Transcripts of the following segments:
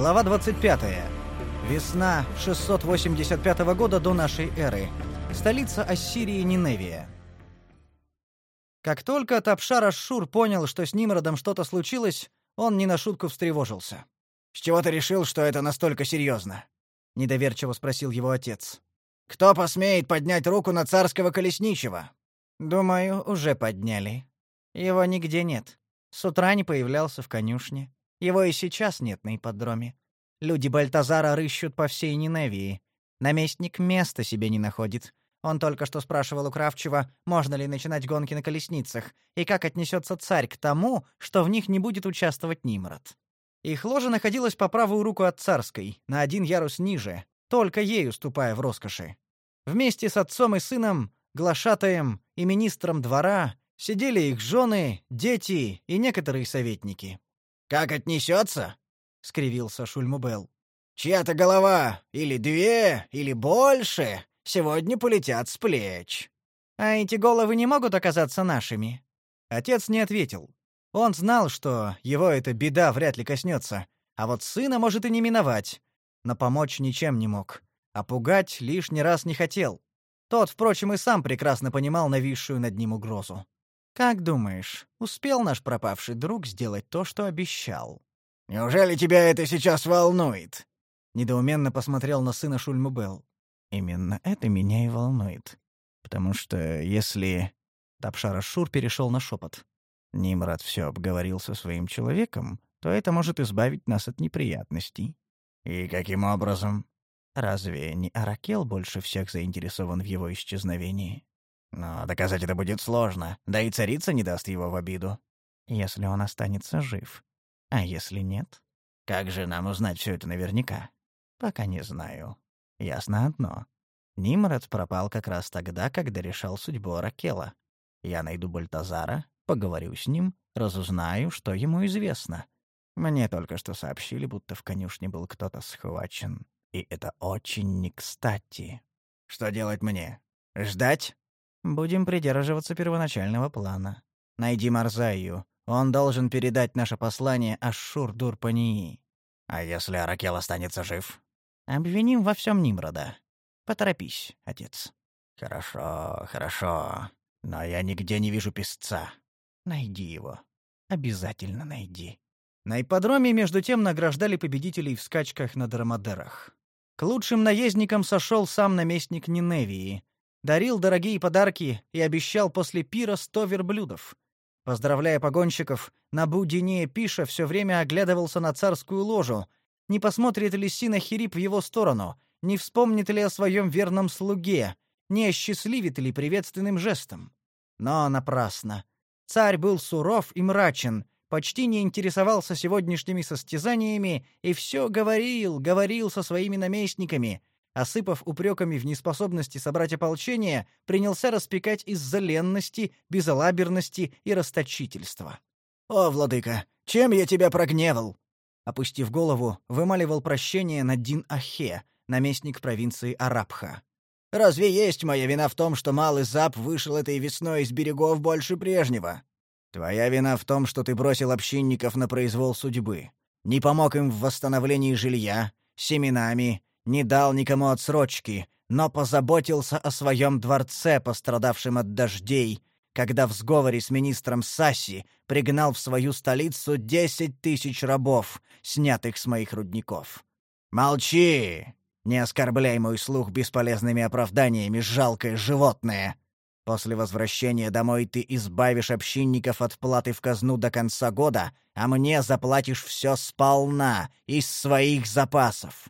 Глава 25. Весна 685 года до нашей эры. Столица Ассирии Ниневия. Как только Тапшар Ашшур понял, что с Нимродом что-то случилось, он не на шутку встревожился. «С чего ты решил, что это настолько серьезно?» — недоверчиво спросил его отец. «Кто посмеет поднять руку на царского колесничего?» «Думаю, уже подняли. Его нигде нет. С утра не появлялся в конюшне. Его и сейчас нет на ипподроме. Люди Бальтазара рыщут по всей Ниневии. Наместник места себе не находит. Он только что спрашивал у Кравчева, можно ли начинать гонки на колесницах, и как отнесется царь к тому, что в них не будет участвовать Нимрод. Их ложа находилась по правую руку от царской, на один ярус ниже, только ей уступая в роскоши. Вместе с отцом и сыном, глашатаем и министром двора сидели их жены, дети и некоторые советники. «Как отнесется?» — скривился Шульмубел. «Чья-то голова, или две, или больше, сегодня полетят с плеч». «А эти головы не могут оказаться нашими?» Отец не ответил. Он знал, что его эта беда вряд ли коснется, а вот сына может и не миновать. Но помочь ничем не мог, а пугать лишний раз не хотел. Тот, впрочем, и сам прекрасно понимал нависшую над ним угрозу. «Как думаешь, успел наш пропавший друг сделать то, что обещал?» «Неужели тебя это сейчас волнует?» Недоуменно посмотрел на сына Шульмубел. «Именно это меня и волнует. Потому что если...» Тапшара Шур перешел на шепот. Нимрад все обговорил со своим человеком, то это может избавить нас от неприятностей. «И каким образом?» «Разве не Аракел больше всех заинтересован в его исчезновении?» Но доказать это будет сложно, да и царица не даст его в обиду. Если он останется жив. А если нет? Как же нам узнать все это наверняка? Пока не знаю. Ясно одно. Нимрод пропал как раз тогда, когда решал судьбу Аракела. Я найду Бальтазара, поговорю с ним, разузнаю, что ему известно. Мне только что сообщили, будто в конюшне был кто-то схвачен. И это очень не кстати. Что делать мне? Ждать? Будем придерживаться первоначального плана. Найди Марзаю. Он должен передать наше послание Ашшур-Дурпании. А если Аракел останется жив? Обвиним во всем Нимрода. Поторопись, отец. Хорошо, хорошо. Но я нигде не вижу песца. Найди его. Обязательно найди. На ипподроме между тем награждали победителей в скачках на драмадерах. К лучшим наездникам сошел сам наместник Ниневии, дарил дорогие подарки и обещал после пира сто верблюдов. Поздравляя погонщиков, Набу Дине Пиша все время оглядывался на царскую ложу, не посмотрит ли Синахирип в его сторону, не вспомнит ли о своем верном слуге, не осчастливит ли приветственным жестом. Но напрасно. Царь был суров и мрачен, почти не интересовался сегодняшними состязаниями и все говорил, говорил со своими наместниками, осыпав упреками в неспособности собрать ополчение, принялся распекать из-за ленности, безалаберности и расточительства. «О, владыка, чем я тебя прогневал?» Опустив голову, вымаливал прощение на Дин-Ахе, наместник провинции Арабха. «Разве есть моя вина в том, что малый Зап вышел этой весной из берегов больше прежнего? Твоя вина в том, что ты бросил общинников на произвол судьбы, не помог им в восстановлении жилья, семенами, не дал никому отсрочки, но позаботился о своем дворце, пострадавшем от дождей, когда в сговоре с министром Саси пригнал в свою столицу десять тысяч рабов, снятых с моих рудников. Молчи! Не оскорбляй мой слух бесполезными оправданиями, жалкое животное. После возвращения домой ты избавишь общинников от платы в казну до конца года, а мне заплатишь все сполна из своих запасов.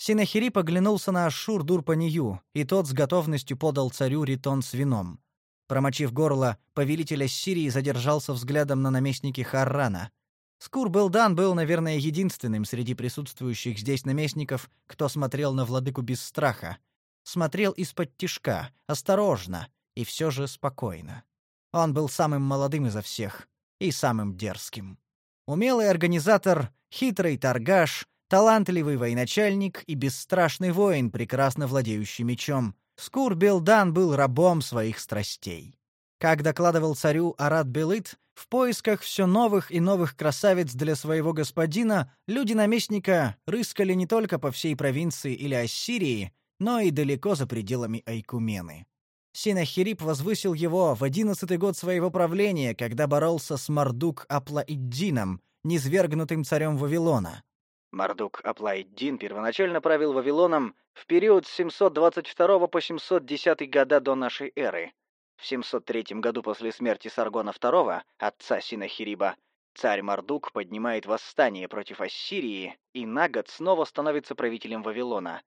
Синахири поглянулся на Ашур Дурпанию, и тот с готовностью подал царю ритон с вином. Промочив горло, повелитель Ассирии задержался взглядом на наместнике Харрана. Скур-Белдан был, наверное, единственным среди присутствующих здесь наместников, кто смотрел на владыку без страха. Смотрел из-под тишка, осторожно и все же спокойно. Он был самым молодым изо всех и самым дерзким. Умелый организатор, хитрый торгаш — Талантливый военачальник и бесстрашный воин, прекрасно владеющий мечом. Скур Белдан был рабом своих страстей. Как докладывал царю Арат Белыт, в поисках все новых и новых красавиц для своего господина люди наместника рыскали не только по всей провинции или Ассирии, но и далеко за пределами Айкумены. Синахирип возвысил его в одиннадцатый год своего правления, когда боролся с Мардук Аплаиддином, низвергнутым царем Вавилона. Мардук Аплаиддин первоначально правил Вавилоном в период с 722 по 710 года до нашей эры. В 703 году после смерти Саргона II, отца Синахириба, царь Мардук поднимает восстание против Ассирии и на год снова становится правителем Вавилона.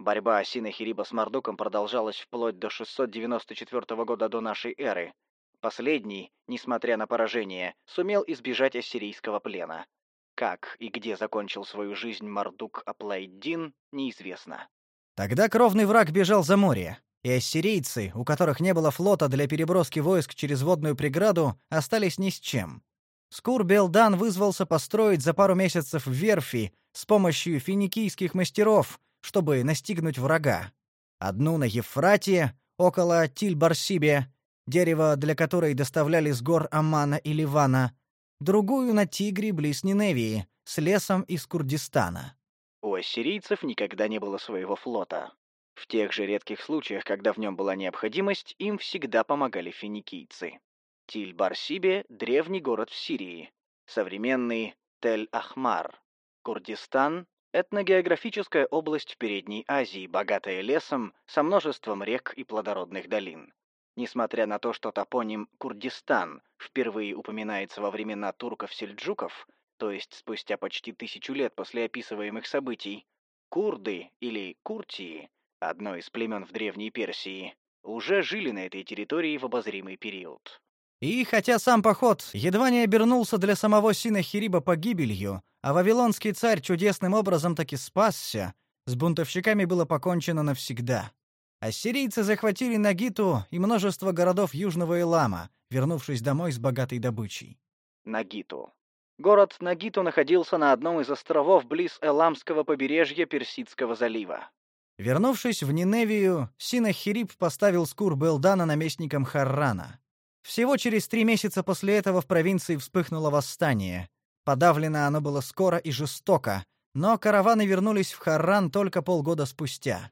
Борьба Синахириба с Мардуком продолжалась вплоть до 694 года до нашей эры. Последний, несмотря на поражение, сумел избежать ассирийского плена. Как и где закончил свою жизнь Мардук Аплайдин, неизвестно. Тогда кровный враг бежал за море, и ассирийцы, у которых не было флота для переброски войск через водную преграду, остались ни с чем. Скур-Белдан вызвался построить за пару месяцев верфи с помощью финикийских мастеров, чтобы настигнуть врага. Одну на Евфрате, около Тиль-Барсибе, дерево для которой доставляли с гор Амана и Ливана, другую на Тигре близ Ниневии, с лесом из Курдистана. У ассирийцев никогда не было своего флота. В тех же редких случаях, когда в нем была необходимость, им всегда помогали финикийцы. Тиль-Барсибе — древний город в Сирии, современный Тель-Ахмар. Курдистан — этногеографическая область в Передней Азии, богатая лесом, со множеством рек и плодородных долин. Несмотря на то, что топоним Курдистан впервые упоминается во времена турков-сельджуков, то есть спустя почти тысячу лет после описываемых событий, курды или куртии, одно из племен в Древней Персии, уже жили на этой территории в обозримый период. И хотя сам поход едва не обернулся для самого Синахириба погибелью, а вавилонский царь чудесным образом таки спасся, с бунтовщиками было покончено навсегда. Ассирийцы захватили Нагиту и множество городов Южного Илама, вернувшись домой с богатой добычей. Нагиту Город Нагиту находился на одном из островов близ Эламского побережья Персидского залива. Вернувшись в Ниневию, Синахирип поставил Скур-Белдана наместником Харрана. Всего через три месяца после этого в провинции вспыхнуло восстание. Подавлено оно было скоро и жестоко, но караваны вернулись в Харран только полгода спустя.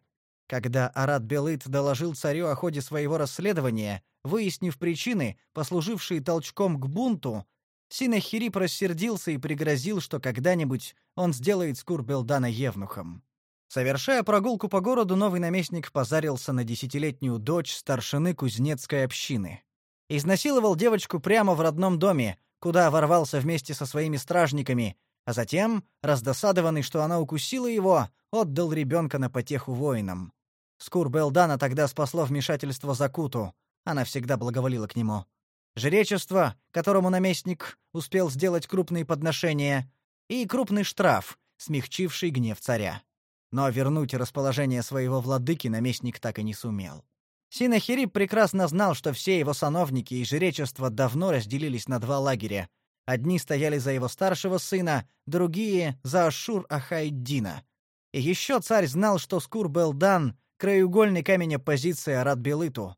Когда Арат Белыт доложил царю о ходе своего расследования, выяснив причины, послужившие толчком к бунту, Синахирип рассердился и пригрозил, что когда-нибудь он сделает Скурбелдана евнухом. Совершая прогулку по городу, новый наместник позарился на десятилетнюю дочь старшины кузнецкой общины. Изнасиловал девочку прямо в родном доме, куда ворвался вместе со своими стражниками, а затем, раздосадованный, что она укусила его, отдал ребенка на потеху воинам. Скурбелдана тогда спасло вмешательство Закуту, она всегда благоволила к нему жречество, которому наместник успел сделать крупные подношения, и крупный штраф, смягчивший гнев царя. Но вернуть расположение своего владыки наместник так и не сумел. Синахирип прекрасно знал, что все его сановники и жречество давно разделились на два лагеря. Одни стояли за его старшего сына, другие — за Ашур-Ахайддина. И еще царь знал, что Скур-Белдан — краеугольный камень оппозиции Арат-Белыту.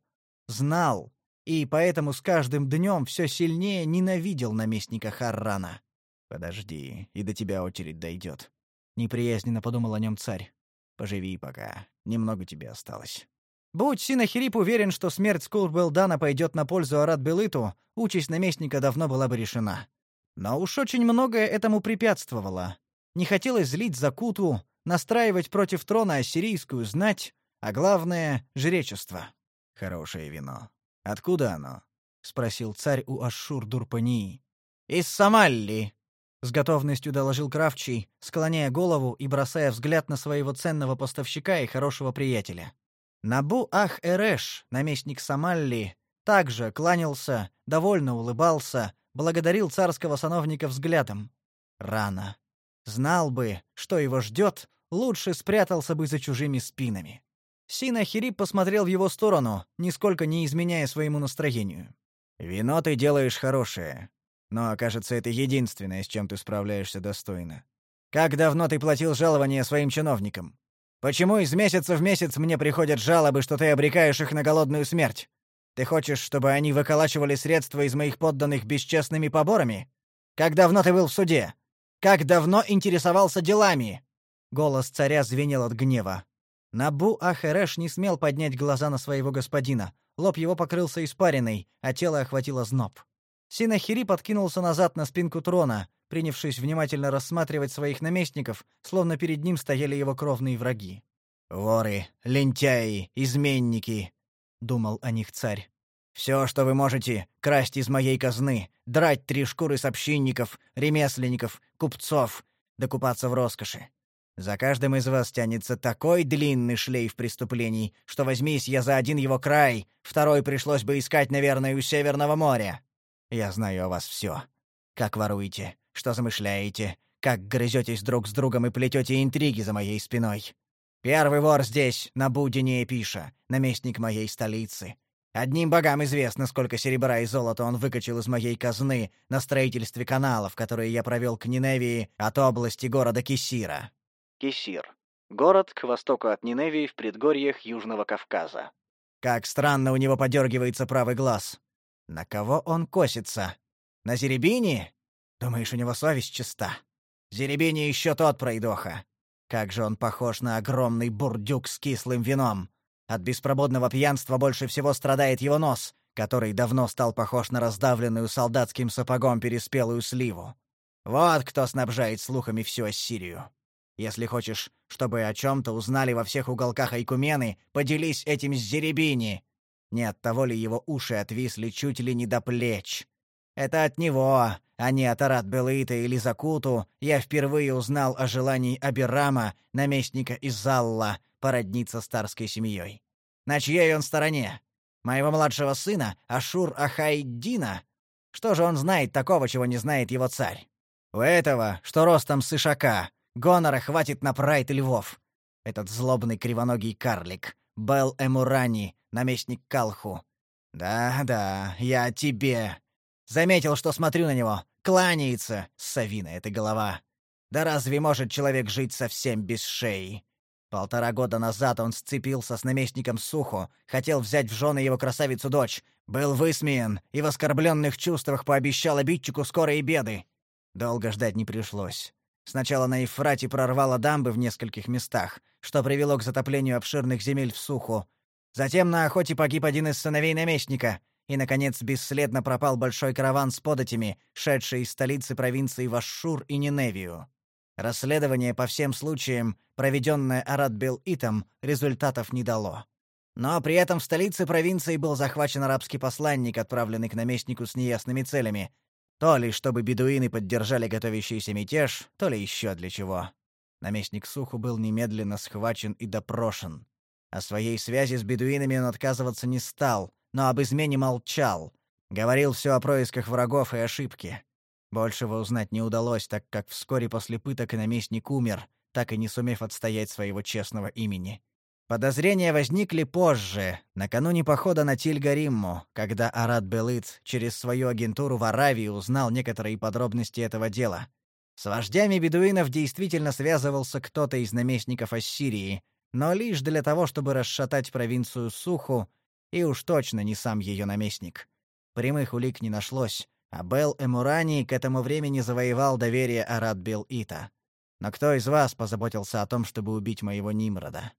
Знал, и поэтому с каждым днем все сильнее ненавидел наместника Харрана. «Подожди, и до тебя очередь дойдет», — неприязненно подумал о нем царь. «Поживи пока, немного тебе осталось». Будь Синахирип уверен, что смерть Скулбелдана пойдет на пользу Арат-Белыту, участь наместника давно была бы решена. Но уж очень многое этому препятствовало. Не хотелось злить Закуту, настраивать против трона ассирийскую знать, а главное — жречество. Хорошее вино. Откуда оно? спросил царь у Ашшур-Дурпании. Из Самалли, с готовностью доложил Кравчий, склоняя голову и бросая взгляд на своего ценного поставщика и хорошего приятеля. Набу Ах-Эрэш, наместник Самалли, также кланялся, довольно улыбался, благодарил царского сановника взглядом. Рано. Знал бы, что его ждет, лучше спрятался бы за чужими спинами. Синахирип посмотрел в его сторону, нисколько не изменяя своему настроению. «Вино ты делаешь хорошее, но, кажется, это единственное, с чем ты справляешься достойно. Как давно ты платил жалование своим чиновникам? Почему из месяца в месяц мне приходят жалобы, что ты обрекаешь их на голодную смерть? Ты хочешь, чтобы они выколачивали средства из моих подданных бесчестными поборами? Как давно ты был в суде? Как давно интересовался делами?» Голос царя звенел от гнева. Набу Ахереш не смел поднять глаза на своего господина. Лоб его покрылся испариной, а тело охватило зноб. Синахири подкинулся назад на спинку трона, принявшись внимательно рассматривать своих наместников, словно перед ним стояли его кровные враги. «Воры, лентяи, изменники», — думал о них царь. «Все, что вы можете, красть из моей казны, драть три шкуры с ремесленников, купцов, докупаться в роскоши. За каждым из вас тянется такой длинный шлейф преступлений, что возьмись я за один его край, второй пришлось бы искать, наверное, у Северного моря. Я знаю о вас все. Как воруете, что замышляете, как грызетесь друг с другом и плетете интриги за моей спиной. Первый вор здесь, на Будине Пиша, наместник моей столицы. Одним богам известно, сколько серебра и золота он выкачал из моей казны на строительстве каналов, которые я провел к Ниневии от области города Кисира. Кисир. Город к востоку от Ниневии в предгорьях Южного Кавказа. Как странно у него подергивается правый глаз. На кого он косится? На Зеребини? Думаешь, у него совесть чиста? Зеребини еще тот пройдоха. Как же он похож на огромный бурдюк с кислым вином. От беспрободного пьянства больше всего страдает его нос, который давно стал похож на раздавленную солдатским сапогом переспелую сливу. Вот кто снабжает слухами всю Ассирию. Если хочешь, чтобы о чем-то узнали во всех уголках Айкумены, поделись этим с Зеребини. Не от того ли его уши отвисли чуть ли не до плеч. Это от него, а не от Арат Белыта или Закуту, я впервые узнал о желании Абирама, наместника Изалла, породниться с тарской семьей. На чьей он стороне? Моего младшего сына, Ашур Ахайдина? Что же он знает такого, чего не знает его царь? У этого, что ростом с ишака, Гонора хватит на прайд львов. Этот злобный кривоногий карлик, Бел Эмурани, наместник Калху. Да-да, я тебе. Заметил, что смотрю на него. Кланяется, совина эта голова. Да разве может человек жить совсем без шеи? Полтора года назад он сцепился с наместником Сухо, хотел взять в жены его красавицу-дочь, был высмеян и в оскорбленных чувствах пообещал обидчику скорой беды. Долго ждать не пришлось. Сначала на Ефрате прорвало дамбы в нескольких местах, что привело к затоплению обширных земель в Суху. Затем на охоте погиб один из сыновей наместника, и, наконец, бесследно пропал большой караван с податями, шедший из столицы провинции Вашшур и Ниневию. Расследование по всем случаям, проведенное Арат-Бел-Итом, результатов не дало. Но при этом в столице провинции был захвачен арабский посланник, отправленный к наместнику с неясными целями, то ли чтобы бедуины поддержали готовящийся мятеж, то ли еще для чего. Наместник Суху был немедленно схвачен и допрошен. О своей связи с бедуинами он отказываться не стал, но об измене молчал. Говорил все о происках врагов и ошибке. Большего узнать не удалось, так как вскоре после пыток наместник умер, так и не сумев отстоять своего честного имени. Подозрения возникли позже, накануне похода на Тильгаримму, когда Арат Белыц через свою агентуру в Аравии узнал некоторые подробности этого дела. С вождями бедуинов действительно связывался кто-то из наместников Ассирии, но лишь для того, чтобы расшатать провинцию Суху, и уж точно не сам ее наместник. Прямых улик не нашлось, а Бел Эмурани к этому времени завоевал доверие Арат Бел-Ита. Но кто из вас позаботился о том, чтобы убить моего Нимрода?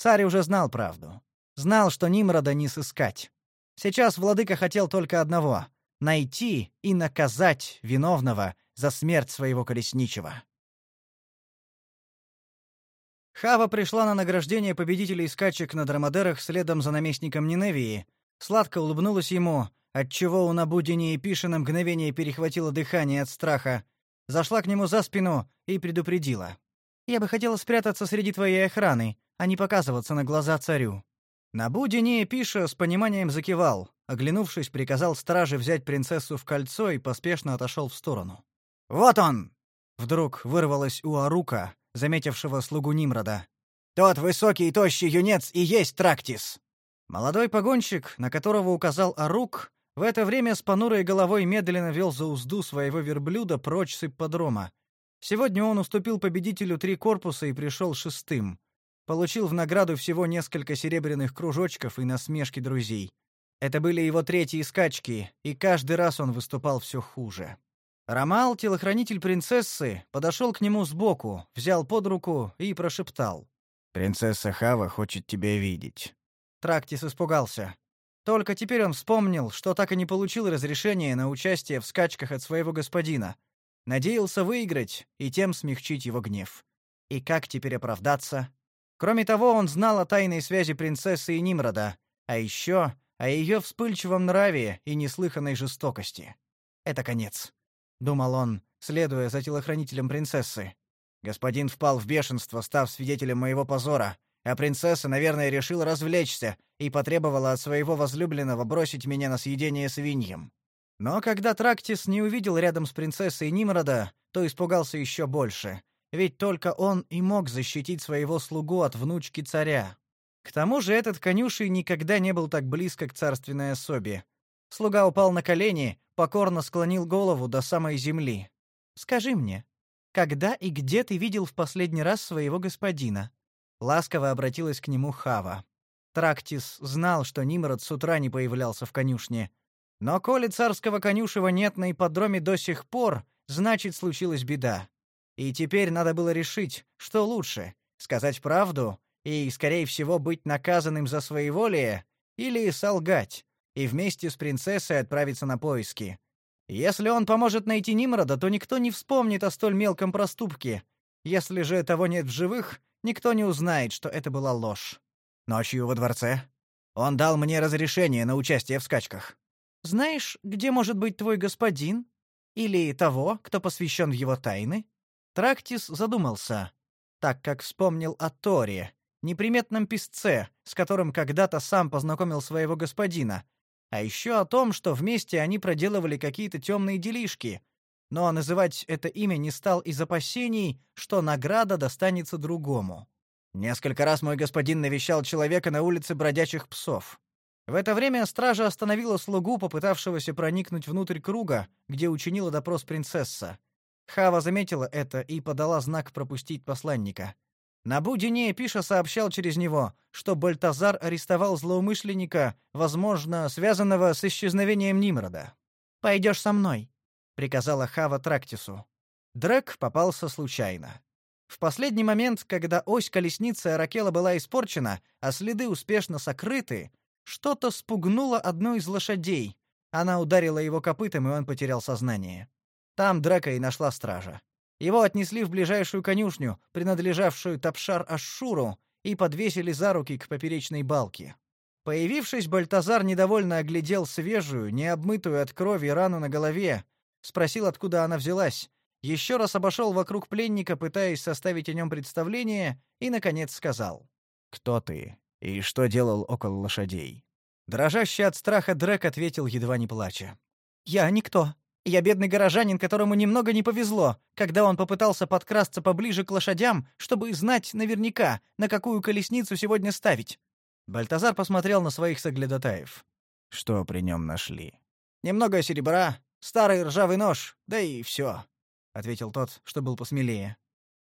Царь уже знал правду. Знал, что Нимрода не сыскать. Сейчас владыка хотел только одного — найти и наказать виновного за смерть своего колесничего. Хава пришла на награждение победителей скачек на драмадерах следом за наместником Ниневии, сладко улыбнулась ему, отчего у Набудини и Пиши на мгновение перехватило дыхание от страха, зашла к нему за спину и предупредила. «Я бы хотела спрятаться среди твоей охраны, а не показываться на глаза царю. На Будине Пиша с пониманием закивал, оглянувшись, приказал страже взять принцессу в кольцо и поспешно отошел в сторону. «Вот он!» — вдруг вырвалось у Арука, заметившего слугу Нимрода. «Тот высокий и тощий юнец и есть Трактис!» Молодой погонщик, на которого указал Арук, в это время с понурой головой медленно вел за узду своего верблюда прочь с ипподрома. Сегодня он уступил победителю три корпуса и пришел шестым. Получил в награду всего несколько серебряных кружочков и насмешки друзей. Это были его третьи скачки, и каждый раз он выступал все хуже. Ромал, телохранитель принцессы, подошел к нему сбоку, взял под руку и прошептал. «Принцесса Хава хочет тебя видеть». Трактис испугался. Только теперь он вспомнил, что так и не получил разрешения на участие в скачках от своего господина. Надеялся выиграть и тем смягчить его гнев. И как теперь оправдаться? Кроме того, он знал о тайной связи принцессы и Нимрода, а еще о ее вспыльчивом нраве и неслыханной жестокости. Это конец, думал он, следуя за телохранителем принцессы. Господин впал в бешенство, став свидетелем моего позора, а принцесса, наверное, решила развлечься и потребовала от своего возлюбленного бросить меня на съедение свиньям. Но когда Трактис не увидел рядом с принцессой Нимрода, то испугался еще больше, ведь только он и мог защитить своего слугу от внучки царя. К тому же этот конюший никогда не был так близко к царственной особе. Слуга упал на колени, покорно склонил голову до самой земли. «Скажи мне, когда и где ты видел в последний раз своего господина?» Ласково обратилась к нему Хава. Трактис знал, что Нимрод с утра не появлялся в конюшне. Но коли царского конюшева нет на ипподроме до сих пор, значит, случилась беда. И теперь надо было решить, что лучше — сказать правду и, скорее всего, быть наказанным за своеволие, или солгать и вместе с принцессой отправиться на поиски. Если он поможет найти Нимрода, то никто не вспомнит о столь мелком проступке. Если же того нет в живых, никто не узнает, что это была ложь. Ночью во дворце он дал мне разрешение на участие в скачках. Знаешь, где может быть твой господин или того, кто посвящен в его тайны? Трактис задумался, так как вспомнил о Торе, неприметном писце, с которым когда-то сам познакомил своего господина, а еще о том, что вместе они проделывали какие-то темные делишки, но называть это имя не стал из опасений, что награда достанется другому. Несколько раз мой господин навещал человека на улице бродячих псов. В это время стража остановила слугу, попытавшегося проникнуть внутрь круга, где учинила допрос принцесса. Хава заметила это и подала знак пропустить посланника. На Будине Пиша сообщал через него, что Бальтазар арестовал злоумышленника, возможно, связанного с исчезновением Нимрода. «Пойдешь со мной», — приказала Хава Трактису. Дрек попался случайно. В последний момент, когда ось колесницы Аракела была испорчена, а следы успешно сокрыты, что-то спугнуло одну из лошадей. Она ударила его копытом, и он потерял сознание. Там Дрека и нашла стража. Его отнесли в ближайшую конюшню, принадлежавшую Тапшар-Ашшуру, и подвесили за руки к поперечной балке. Появившись, Бальтазар недовольно оглядел свежую, необмытую от крови рану на голове, спросил, откуда она взялась, еще раз обошел вокруг пленника, пытаясь составить о нем представление, и, наконец, сказал. «Кто ты? И что делал около лошадей?» Дрожащий от страха Дрек ответил, едва не плача. «Я никто. Я бедный горожанин, которому немного не повезло, когда он попытался подкрасться поближе к лошадям, чтобы знать наверняка, на какую колесницу сегодня ставить». Бальтазар посмотрел на своих соглядатаев. «Что при нем нашли?» «Немного серебра, старый ржавый нож, да и все. — ответил тот, что был посмелее.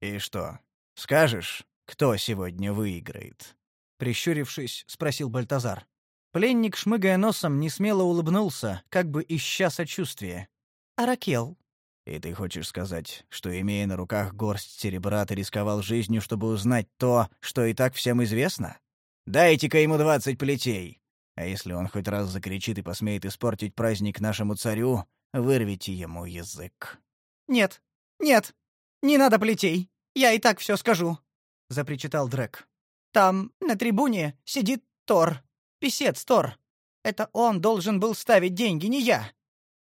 «И что, скажешь, кто сегодня выиграет?» Прищурившись, спросил Бальтазар. Пленник, шмыгая носом, несмело улыбнулся, как бы ища сочувствия. «Аракел». «И ты хочешь сказать, что, имея на руках горсть серебра, ты рисковал жизнью, чтобы узнать то, что и так всем известно? Дайте-ка ему двадцать плетей. А если он хоть раз закричит и посмеет испортить праздник нашему царю, вырвите ему язык». «Нет, нет, не надо плетей. Я и так все скажу», — запричитал Дрек. «Там, на трибуне, сидит Тор, писец Тор. Это он должен был ставить деньги, не я.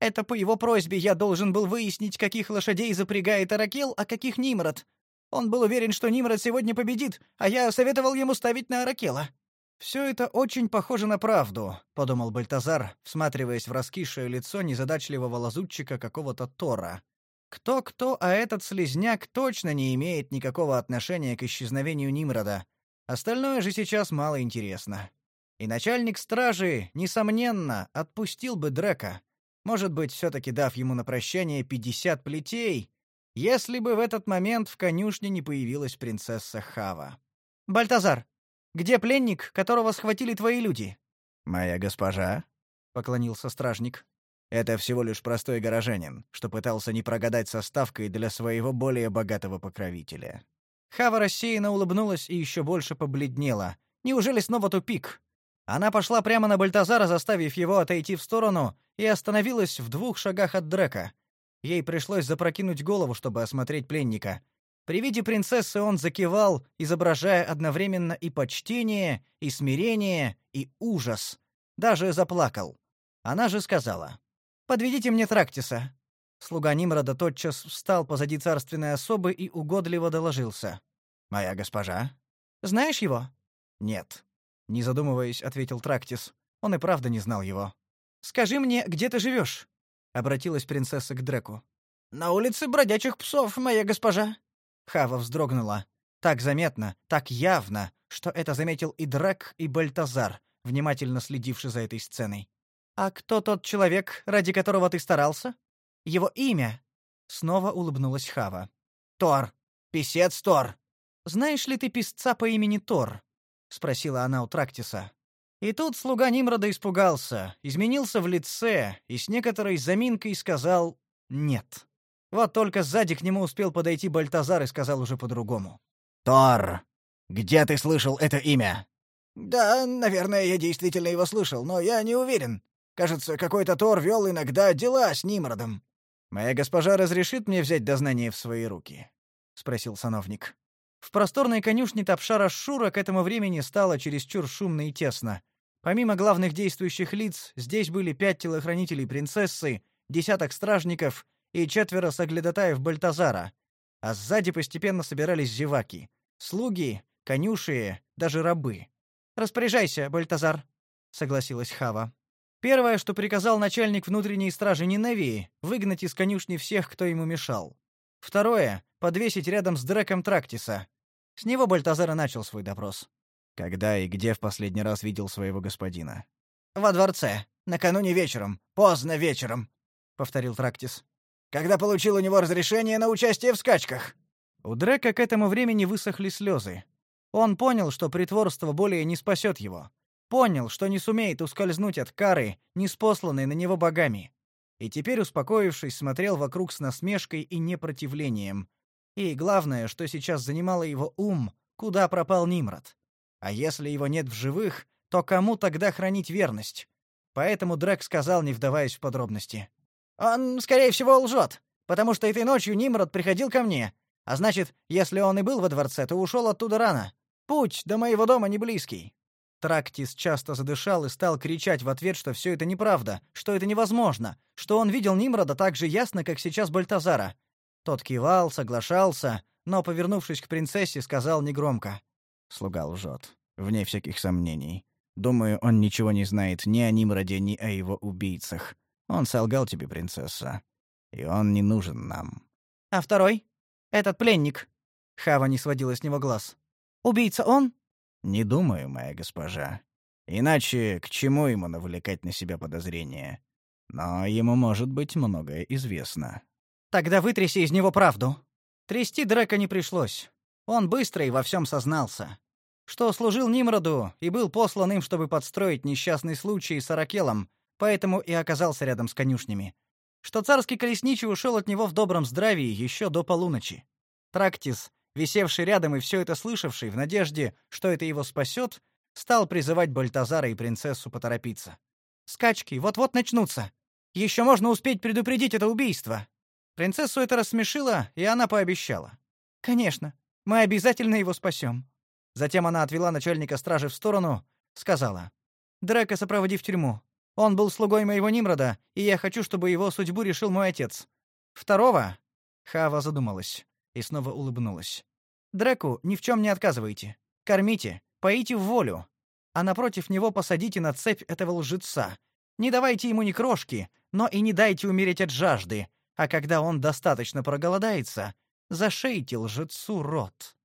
Это по его просьбе я должен был выяснить, каких лошадей запрягает Аракел, а каких Нимрод. Он был уверен, что Нимрод сегодня победит, а я советовал ему ставить на Аракела». «Все это очень похоже на правду», — подумал Бальтазар, всматриваясь в раскисшее лицо незадачливого лазутчика какого-то Тора. Кто-кто, а этот слезняк точно не имеет никакого отношения к исчезновению Нимрода. Остальное же сейчас мало интересно. И начальник стражи, несомненно, отпустил бы Дрека, может быть, все-таки дав ему на прощание пятьдесят плетей, если бы в этот момент в конюшне не появилась принцесса Хава. «Бальтазар, где пленник, которого схватили твои люди?» «Моя госпожа?» поклонился стражник. Это всего лишь простой горожанин, что пытался не прогадать со ставкой для своего более богатого покровителя. Хава рассеянно улыбнулась и еще больше побледнела. Неужели снова тупик? Она пошла прямо на Бальтазара, заставив его отойти в сторону, и остановилась в двух шагах от Дрека. Ей пришлось запрокинуть голову, чтобы осмотреть пленника. При виде принцессы он закивал, изображая одновременно и почтение, и смирение, и ужас. Даже заплакал. Она же сказала: "Подведите мне Трактиса". Слуга Нимрода тотчас встал позади царственной особы и угодливо доложился: "Моя госпожа, знаешь его?" "Нет", не задумываясь, ответил Трактис. Он и правда не знал его. "Скажи мне, где ты живешь?» — обратилась принцесса к Дреку. «На улице бродячих псов, моя госпожа». Хава вздрогнула. Так заметно, так явно, что это заметил и Дрек, и Бальтазар, внимательно следивший за этой сценой. «А кто тот человек, ради которого ты старался? Его имя?» Снова улыбнулась Хава. «Тор. Писец Тор». «Знаешь ли ты писца по имени Тор?» — спросила она у Трактиса. И тут слуга Нимрода испугался, изменился в лице и с некоторой заминкой сказал «нет». Вот только сзади к нему успел подойти Бальтазар и сказал уже по-другому. «Тор, где ты слышал это имя?» «Да, наверное, я действительно его слышал, но я не уверен. Кажется, какой-то Тор вел иногда дела с Нимродом». «Моя госпожа разрешит мне взять дознание в свои руки?» — спросил сановник. В просторной конюшне Тапшара Шура к этому времени стало чересчур шумно и тесно. Помимо главных действующих лиц, здесь были пять телохранителей принцессы, десяток стражников и четверо соглядатаев Бальтазара, а сзади постепенно собирались зеваки, слуги, конюшие, даже рабы. «Распоряжайся, Бальтазар», — согласилась Хава. Первое, что приказал начальник внутренней стражи Ниневии, выгнать из конюшни всех, кто ему мешал. Второе — подвесить рядом с Дреком Трактиса. С него Бальтазар и начал свой допрос. Когда и где в последний раз видел своего господина? Во дворце, накануне вечером, поздно вечером, повторил Трактис. Когда получил у него разрешение на участие в скачках. У Дрека к этому времени высохли слезы. Он понял, что притворство более не спасет его. Понял, что не сумеет ускользнуть от кары, неспосланной на него богами. И теперь, успокоившись, смотрел вокруг с насмешкой и непротивлением. И главное, что сейчас занимало его ум, куда пропал Нимрод. А если его нет в живых, то кому тогда хранить верность? Поэтому Дрек сказал, не вдаваясь в подробности: "Он, скорее всего, лжет, потому что этой ночью Нимрод приходил ко мне. А значит, если он и был во дворце, то ушел оттуда рано. Путь до моего дома не близкий". Трактис часто задышал и стал кричать в ответ, что все это неправда, что это невозможно, что он видел Нимрода так же ясно, как сейчас Бальтазара. Тот кивал, соглашался, но, повернувшись к принцессе, сказал негромко: Слуга лжет. Вне всяких сомнений. Думаю, он ничего не знает ни о Нимроде, ни о его убийцах. Он солгал тебе, принцесса. И он не нужен нам. А второй? Этот пленник. Хава не сводила с него глаз. Убийца он? Не думаю, моя госпожа. Иначе к чему ему навлекать на себя подозрения? Но ему, может быть, многое известно. Тогда вытряси из него правду. Трясти Дрека не пришлось. Он быстро и во всем сознался что служил Нимроду и был послан им, чтобы подстроить несчастный случай с Аракелом, поэтому и оказался рядом с конюшнями. Что царский колесничий ушел от него в добром здравии еще до полуночи. Трактис, висевший рядом и все это слышавший в надежде, что это его спасет, стал призывать Бальтазара и принцессу поторопиться. Скачки вот-вот начнутся. Еще можно успеть предупредить это убийство. Принцессу это рассмешило, и она пообещала: "Конечно, мы обязательно его спасем. Затем она отвела начальника стражи в сторону, сказала: "Дрека сопроводи в тюрьму. Он был слугой моего Нимрода, и я хочу, чтобы его судьбу решил мой отец. Второго?" Хава задумалась и снова улыбнулась. "Дреку ни в чем не отказывайте. Кормите, поите в волю, а напротив него посадите на цепь этого лжеца. Не давайте ему ни крошки, но и не дайте умереть от жажды, а когда он достаточно проголодается, зашейте лжецу рот".